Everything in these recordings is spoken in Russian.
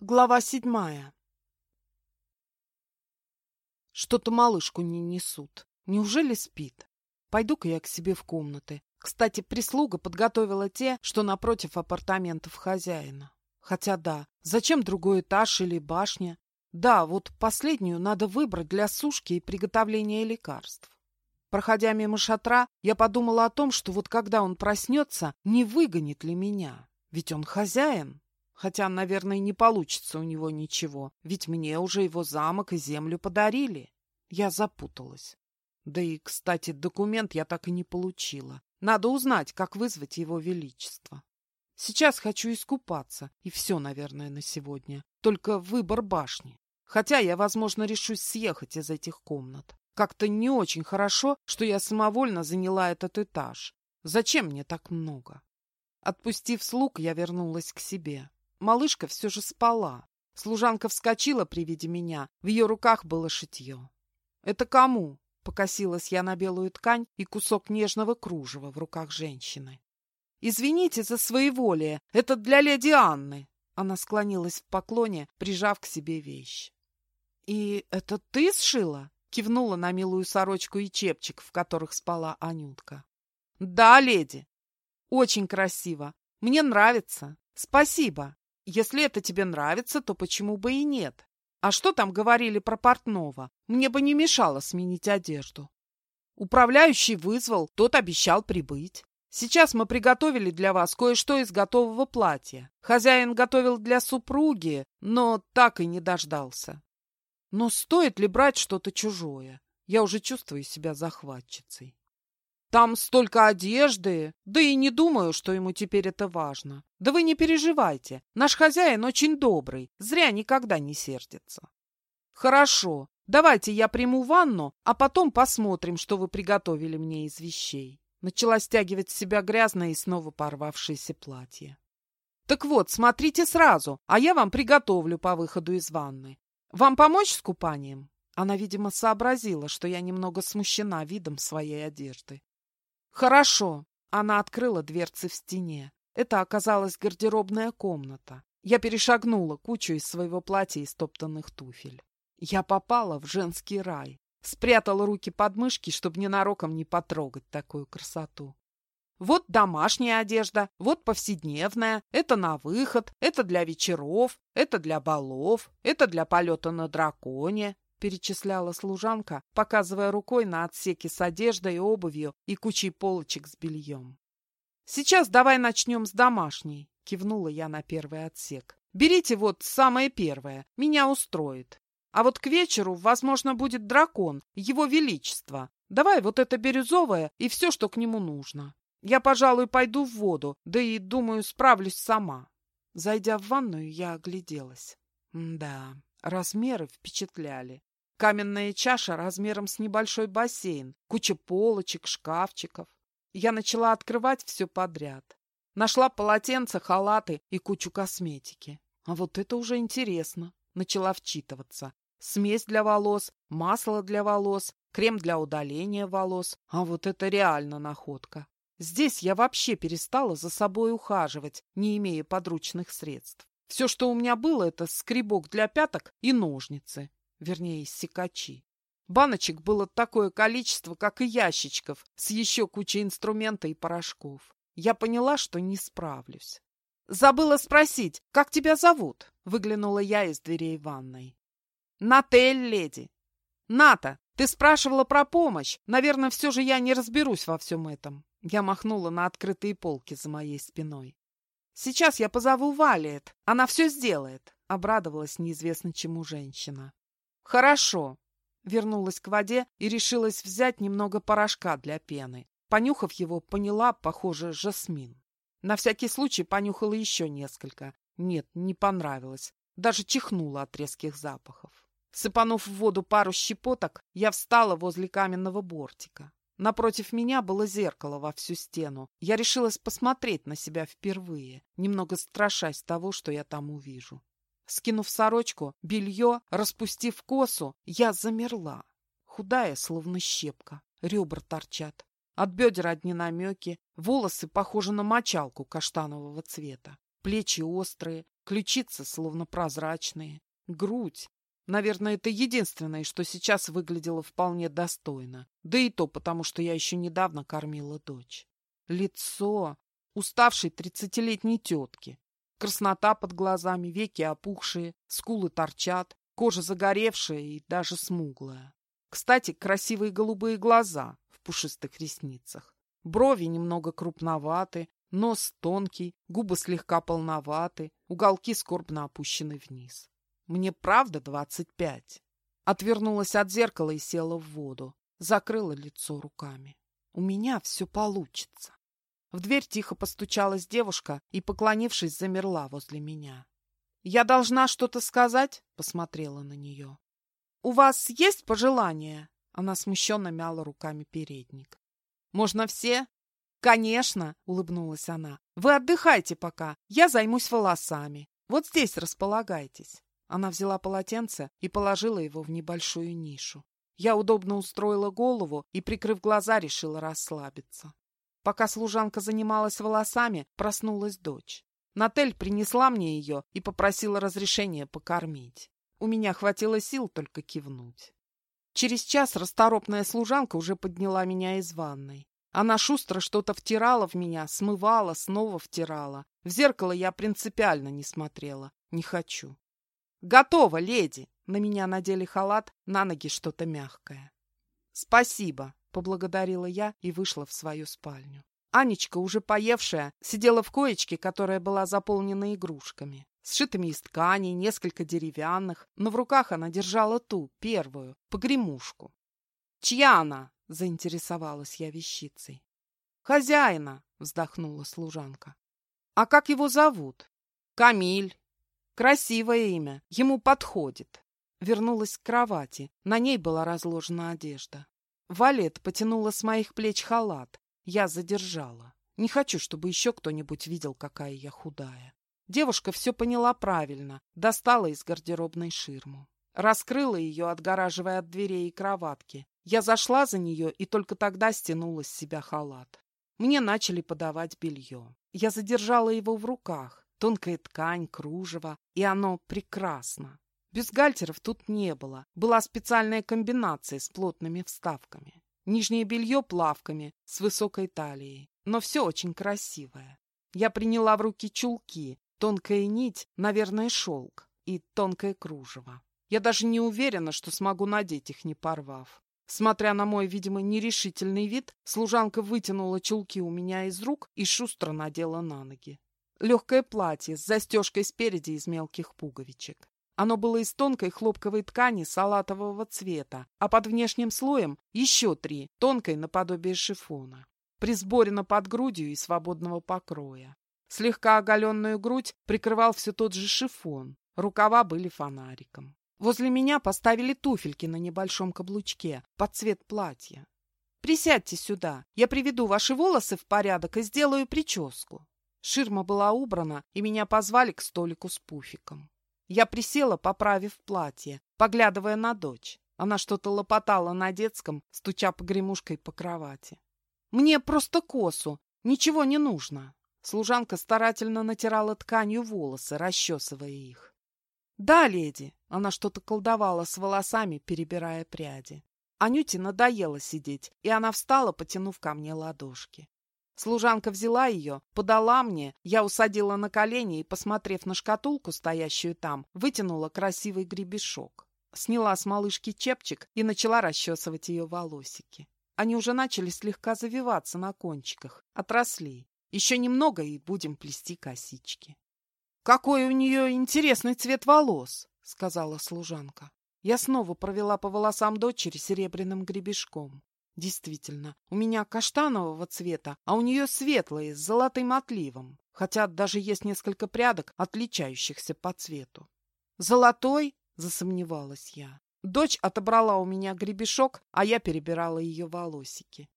Глава седьмая. Что-то малышку не несут. Неужели спит? Пойду-ка я к себе в комнаты. Кстати, прислуга подготовила те, что напротив апартаментов хозяина. Хотя да, зачем другой этаж или башня? Да, вот последнюю надо выбрать для сушки и приготовления лекарств. Проходя мимо шатра, я подумала о том, что вот когда он проснется, не выгонит ли меня? Ведь он хозяин. Хотя, наверное, не получится у него ничего, ведь мне уже его замок и землю подарили. Я запуталась. Да и, кстати, документ я так и не получила. Надо узнать, как вызвать его величество. Сейчас хочу искупаться, и все, наверное, на сегодня. Только выбор башни. Хотя я, возможно, решусь съехать из этих комнат. Как-то не очень хорошо, что я самовольно заняла этот этаж. Зачем мне так много? Отпустив слуг, я вернулась к себе. Малышка все же спала. Служанка вскочила при виде меня. В ее руках было шитье. «Это кому?» — покосилась я на белую ткань и кусок нежного кружева в руках женщины. «Извините за своеволие. Это для леди Анны». Она склонилась в поклоне, прижав к себе вещь. «И это ты сшила?» — кивнула на милую сорочку и чепчик, в которых спала Анютка. «Да, леди. Очень красиво. Мне нравится. Спасибо. Если это тебе нравится, то почему бы и нет? А что там говорили про портного? Мне бы не мешало сменить одежду. Управляющий вызвал, тот обещал прибыть. Сейчас мы приготовили для вас кое-что из готового платья. Хозяин готовил для супруги, но так и не дождался. Но стоит ли брать что-то чужое? Я уже чувствую себя захватчицей. Там столько одежды, да и не думаю, что ему теперь это важно. Да вы не переживайте, наш хозяин очень добрый, зря никогда не сердится. Хорошо, давайте я приму ванну, а потом посмотрим, что вы приготовили мне из вещей. Начала стягивать с себя грязное и снова порвавшееся платье. Так вот, смотрите сразу, а я вам приготовлю по выходу из ванны. Вам помочь с купанием? Она, видимо, сообразила, что я немного смущена видом своей одежды. «Хорошо». Она открыла дверцы в стене. Это оказалась гардеробная комната. Я перешагнула кучу из своего платья и стоптанных туфель. Я попала в женский рай. Спрятала руки под мышки, чтобы ненароком не потрогать такую красоту. Вот домашняя одежда, вот повседневная, это на выход, это для вечеров, это для балов, это для полета на драконе, — перечисляла служанка, показывая рукой на отсеки с одеждой и обувью и кучей полочек с бельем. «Сейчас давай начнем с домашней», — кивнула я на первый отсек. «Берите вот самое первое, меня устроит. А вот к вечеру, возможно, будет дракон, его величество. Давай вот это бирюзовое и все, что к нему нужно. Я, пожалуй, пойду в воду, да и, думаю, справлюсь сама». Зайдя в ванную, я огляделась. да, размеры впечатляли. Каменная чаша размером с небольшой бассейн, куча полочек, шкафчиков. Я начала открывать все подряд. Нашла полотенца, халаты и кучу косметики. А вот это уже интересно. Начала вчитываться. Смесь для волос, масло для волос, крем для удаления волос. А вот это реально находка. Здесь я вообще перестала за собой ухаживать, не имея подручных средств. Все, что у меня было, это скребок для пяток и ножницы вернее, секачи. Баночек было такое количество, как и ящичков, с еще кучей инструмента и порошков. Я поняла, что не справлюсь. «Забыла спросить, как тебя зовут?» — выглянула я из дверей ванной. «Натель, леди». «Ната, ты спрашивала про помощь. Наверное, все же я не разберусь во всем этом». Я махнула на открытые полки за моей спиной. «Сейчас я позову Валиет. Она все сделает», — обрадовалась неизвестно чему женщина. «Хорошо». Вернулась к воде и решилась взять немного порошка для пены. Понюхав его, поняла, похоже, жасмин. На всякий случай понюхала еще несколько. Нет, не понравилось. Даже чихнула от резких запахов. Сыпанув в воду пару щепоток, я встала возле каменного бортика. Напротив меня было зеркало во всю стену. Я решилась посмотреть на себя впервые, немного страшась того, что я там увижу. Скинув сорочку, белье, распустив косу, я замерла. Худая, словно щепка, ребра торчат. От бедер одни намеки, волосы похожи на мочалку каштанового цвета. Плечи острые, ключицы словно прозрачные, грудь. Наверное, это единственное, что сейчас выглядело вполне достойно. Да и то потому, что я еще недавно кормила дочь. Лицо уставшей тридцатилетней тетки. Краснота под глазами, веки опухшие, скулы торчат, кожа загоревшая и даже смуглая. Кстати, красивые голубые глаза в пушистых ресницах. Брови немного крупноваты, нос тонкий, губы слегка полноваты, уголки скорбно опущены вниз. Мне правда двадцать пять. Отвернулась от зеркала и села в воду. Закрыла лицо руками. У меня все получится. В дверь тихо постучалась девушка и, поклонившись, замерла возле меня. «Я должна что-то сказать?» — посмотрела на нее. «У вас есть пожелания?» Она смущенно мяла руками передник. «Можно все?» «Конечно!» — улыбнулась она. «Вы отдыхайте пока, я займусь волосами. Вот здесь располагайтесь». Она взяла полотенце и положила его в небольшую нишу. Я удобно устроила голову и, прикрыв глаза, решила расслабиться. Пока служанка занималась волосами, проснулась дочь. Натель принесла мне ее и попросила разрешения покормить. У меня хватило сил только кивнуть. Через час расторопная служанка уже подняла меня из ванной. Она шустро что-то втирала в меня, смывала, снова втирала. В зеркало я принципиально не смотрела. Не хочу. «Готово, леди!» На меня надели халат, на ноги что-то мягкое. «Спасибо!» Поблагодарила я и вышла в свою спальню. Анечка, уже поевшая, сидела в коечке, которая была заполнена игрушками. Сшитыми из тканей, несколько деревянных, но в руках она держала ту, первую, погремушку. «Чья она?» — заинтересовалась я вещицей. «Хозяина!» — вздохнула служанка. «А как его зовут?» «Камиль». «Красивое имя, ему подходит». Вернулась к кровати, на ней была разложена одежда. Валет потянула с моих плеч халат. Я задержала. Не хочу, чтобы еще кто-нибудь видел, какая я худая. Девушка все поняла правильно, достала из гардеробной ширму. Раскрыла ее, отгораживая от дверей и кроватки. Я зашла за нее и только тогда стянула с себя халат. Мне начали подавать белье. Я задержала его в руках. Тонкая ткань, кружево, и оно прекрасно. Бюстгальтеров тут не было. Была специальная комбинация с плотными вставками. Нижнее белье плавками с высокой талией. Но все очень красивое. Я приняла в руки чулки, тонкая нить, наверное, шелк и тонкое кружево. Я даже не уверена, что смогу надеть их, не порвав. Смотря на мой, видимо, нерешительный вид, служанка вытянула чулки у меня из рук и шустро надела на ноги. Легкое платье с застежкой спереди из мелких пуговичек. Оно было из тонкой хлопковой ткани салатового цвета, а под внешним слоем еще три, тонкой наподобие шифона. Присборено под грудью и свободного покроя. Слегка оголенную грудь прикрывал все тот же шифон. Рукава были фонариком. Возле меня поставили туфельки на небольшом каблучке под цвет платья. «Присядьте сюда, я приведу ваши волосы в порядок и сделаю прическу». Ширма была убрана, и меня позвали к столику с пуфиком. Я присела, поправив платье, поглядывая на дочь. Она что-то лопотала на детском, стуча погремушкой по кровати. «Мне просто косу, ничего не нужно». Служанка старательно натирала тканью волосы, расчесывая их. «Да, леди!» — она что-то колдовала с волосами, перебирая пряди. Анюте надоело сидеть, и она встала, потянув ко мне ладошки. Служанка взяла ее, подала мне, я усадила на колени и, посмотрев на шкатулку, стоящую там, вытянула красивый гребешок. Сняла с малышки чепчик и начала расчесывать ее волосики. Они уже начали слегка завиваться на кончиках, отросли. Еще немного и будем плести косички. «Какой у нее интересный цвет волос!» — сказала служанка. Я снова провела по волосам дочери серебряным гребешком. Действительно, у меня каштанового цвета, а у нее светлые, с золотым отливом, хотя даже есть несколько прядок, отличающихся по цвету. «Золотой?» — засомневалась я. Дочь отобрала у меня гребешок, а я перебирала ее волосики.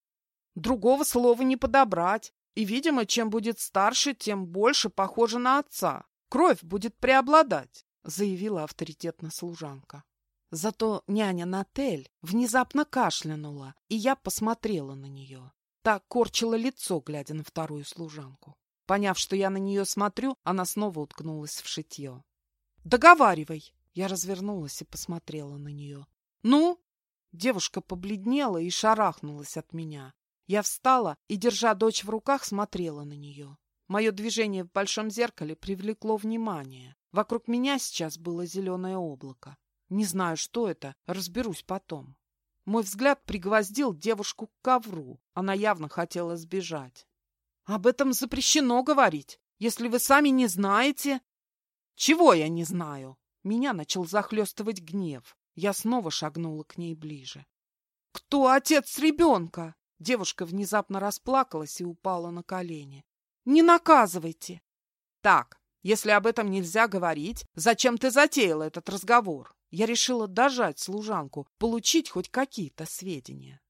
Другого слова не подобрать, и, видимо, чем будет старше, тем больше похоже на отца. Кровь будет преобладать, заявила авторитетно служанка. Зато няня Натель внезапно кашлянула, и я посмотрела на нее. Так корчила лицо, глядя на вторую служанку. Поняв, что я на нее смотрю, она снова уткнулась в шитье. «Договаривай!» Я развернулась и посмотрела на нее. «Ну?» Девушка побледнела и шарахнулась от меня. Я встала и, держа дочь в руках, смотрела на нее. Мое движение в большом зеркале привлекло внимание. Вокруг меня сейчас было зеленое облако. Не знаю, что это, разберусь потом. Мой взгляд пригвоздил девушку к ковру. Она явно хотела сбежать. Об этом запрещено говорить, если вы сами не знаете. Чего я не знаю? Меня начал захлестывать гнев. Я снова шагнула к ней ближе. Кто отец ребенка? Девушка внезапно расплакалась и упала на колени. Не наказывайте. Так, если об этом нельзя говорить, зачем ты затеяла этот разговор? Я решила дожать служанку, получить хоть какие-то сведения.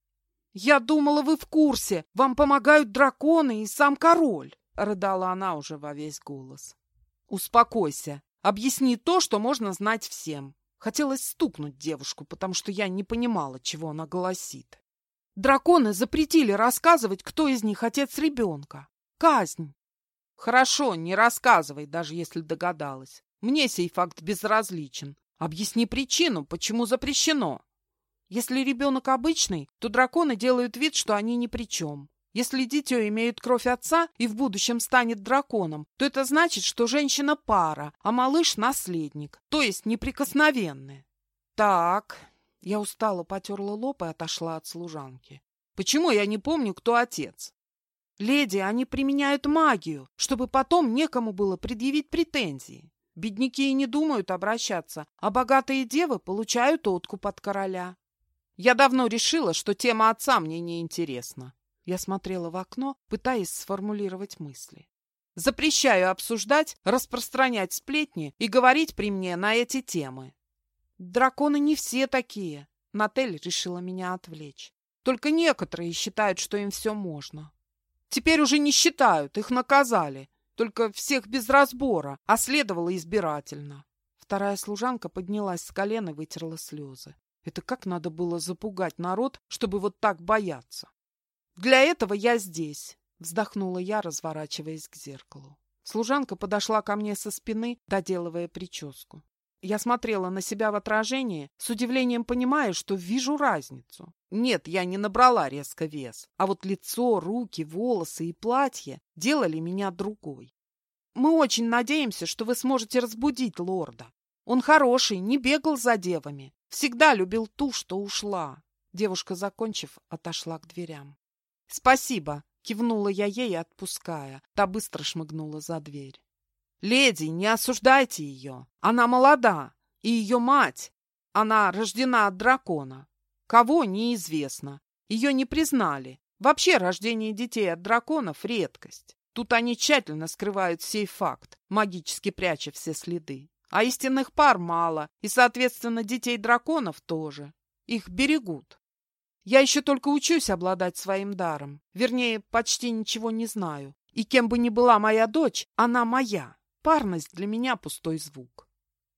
«Я думала, вы в курсе. Вам помогают драконы и сам король!» — рыдала она уже во весь голос. «Успокойся. Объясни то, что можно знать всем». Хотелось стукнуть девушку, потому что я не понимала, чего она голосит. Драконы запретили рассказывать, кто из них отец ребенка. Казнь. Хорошо, не рассказывай, даже если догадалась. Мне сей факт безразличен. Объясни причину, почему запрещено. Если ребенок обычный, то драконы делают вид, что они ни при чем. Если дитё имеет кровь отца и в будущем станет драконом, то это значит, что женщина пара, а малыш наследник, то есть неприкосновенный. Так, я устало потерла лоб и отошла от служанки. Почему я не помню, кто отец? Леди, они применяют магию, чтобы потом некому было предъявить претензии. Бедняки и не думают обращаться, а богатые девы получают откуп от короля. Я давно решила, что тема отца мне не интересна. Я смотрела в окно, пытаясь сформулировать мысли. Запрещаю обсуждать, распространять сплетни и говорить при мне на эти темы. Драконы не все такие. Натель решила меня отвлечь. Только некоторые считают, что им все можно. Теперь уже не считают, их наказали. Только всех без разбора, а следовало избирательно. Вторая служанка поднялась с колен и вытерла слезы. Это как надо было запугать народ, чтобы вот так бояться? Для этого я здесь, вздохнула я, разворачиваясь к зеркалу. Служанка подошла ко мне со спины, доделывая прическу. Я смотрела на себя в отражении, с удивлением понимая, что вижу разницу. Нет, я не набрала резко вес, а вот лицо, руки, волосы и платье делали меня другой. Мы очень надеемся, что вы сможете разбудить лорда. Он хороший, не бегал за девами, всегда любил ту, что ушла. Девушка, закончив, отошла к дверям. «Спасибо!» — кивнула я ей, отпуская. Та быстро шмыгнула за дверь. «Леди, не осуждайте ее. Она молода, и ее мать. Она рождена от дракона. Кого, неизвестно. Ее не признали. Вообще рождение детей от драконов – редкость. Тут они тщательно скрывают сей факт, магически пряча все следы. А истинных пар мало, и, соответственно, детей драконов тоже. Их берегут. Я еще только учусь обладать своим даром. Вернее, почти ничего не знаю. И кем бы ни была моя дочь, она моя. Парность для меня пустой звук.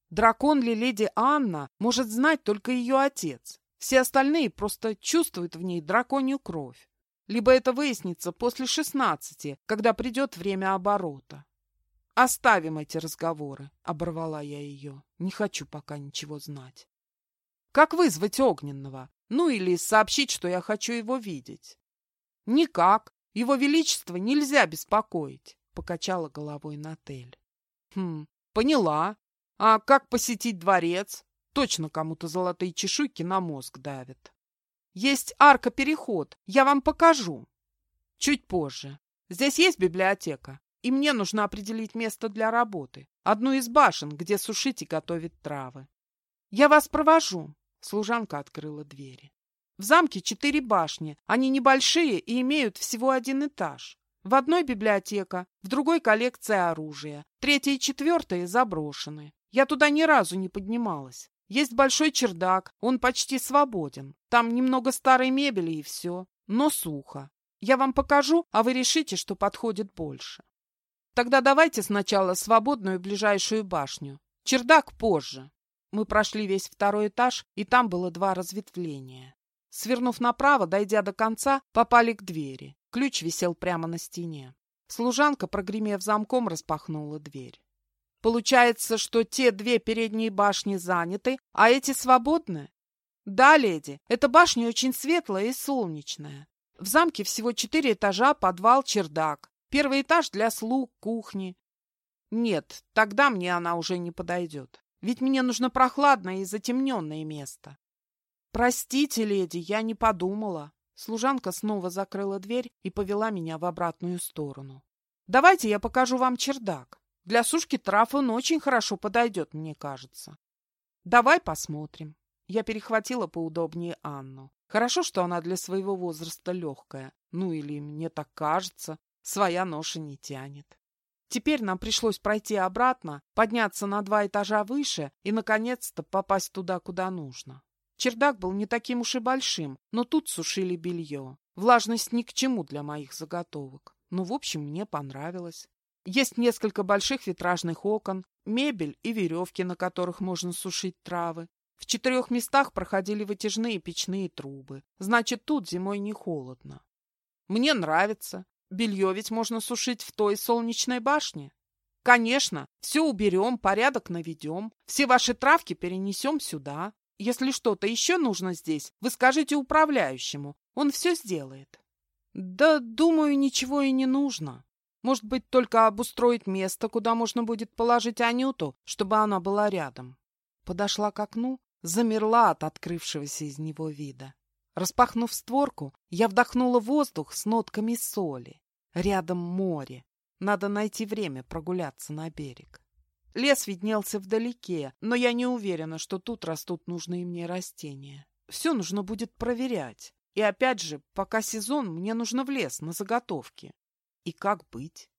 Дракон ли леди Анна может знать только ее отец. Все остальные просто чувствуют в ней драконью кровь. Либо это выяснится после шестнадцати, когда придет время оборота. «Оставим эти разговоры», — оборвала я ее. «Не хочу пока ничего знать». «Как вызвать Огненного? Ну или сообщить, что я хочу его видеть?» «Никак. Его Величество нельзя беспокоить», — покачала головой Натель. «Хм, поняла. А как посетить дворец? Точно кому-то золотые чешуйки на мозг давят. Есть арка-переход, я вам покажу. Чуть позже. Здесь есть библиотека, и мне нужно определить место для работы. Одну из башен, где сушить и готовить травы. Я вас провожу. Служанка открыла двери. В замке четыре башни. Они небольшие и имеют всего один этаж. В одной библиотека, в другой коллекция оружия, третья и четвертая заброшены. Я туда ни разу не поднималась. Есть большой чердак, он почти свободен. Там немного старой мебели и все, но сухо. Я вам покажу, а вы решите, что подходит больше. Тогда давайте сначала свободную ближайшую башню. Чердак позже. Мы прошли весь второй этаж, и там было два разветвления. Свернув направо, дойдя до конца, попали к двери. Ключ висел прямо на стене. Служанка, прогремев замком, распахнула дверь. Получается, что те две передние башни заняты, а эти свободны? Да, леди, эта башня очень светлая и солнечная. В замке всего четыре этажа, подвал, чердак. Первый этаж для слуг, кухни. Нет, тогда мне она уже не подойдет. Ведь мне нужно прохладное и затемненное место. Простите, леди, я не подумала. Служанка снова закрыла дверь и повела меня в обратную сторону. Давайте я покажу вам чердак. Для сушки трав он очень хорошо подойдет, мне кажется. Давай посмотрим. Я перехватила поудобнее Анну. Хорошо, что она для своего возраста легкая. Ну или мне так кажется, своя ноша не тянет. Теперь нам пришлось пройти обратно, подняться на два этажа выше и, наконец-то, попасть туда, куда нужно. Чердак был не таким уж и большим, но тут сушили белье. Влажность ни к чему для моих заготовок. Ну, в общем, мне понравилось. Есть несколько больших витражных окон, мебель и веревки, на которых можно сушить травы. В четырех местах проходили вытяжные печные трубы. Значит, тут зимой не холодно. Мне нравится. Белье ведь можно сушить в той солнечной башне. Конечно, все уберем, порядок наведем. Все ваши травки перенесем сюда. Если что-то еще нужно здесь, вы скажите управляющему. Он все сделает. Да, думаю, ничего и не нужно. Может быть, только обустроить место, куда можно будет положить Анюту, чтобы она была рядом. Подошла к окну, замерла от открывшегося из него вида. Распахнув створку, я вдохнула воздух с нотками соли. Рядом море. Надо найти время прогуляться на берег. Лес виднелся вдалеке, но я не уверена, что тут растут нужные мне растения. Все нужно будет проверять. И опять же, пока сезон, мне нужно в лес на заготовки. И как быть?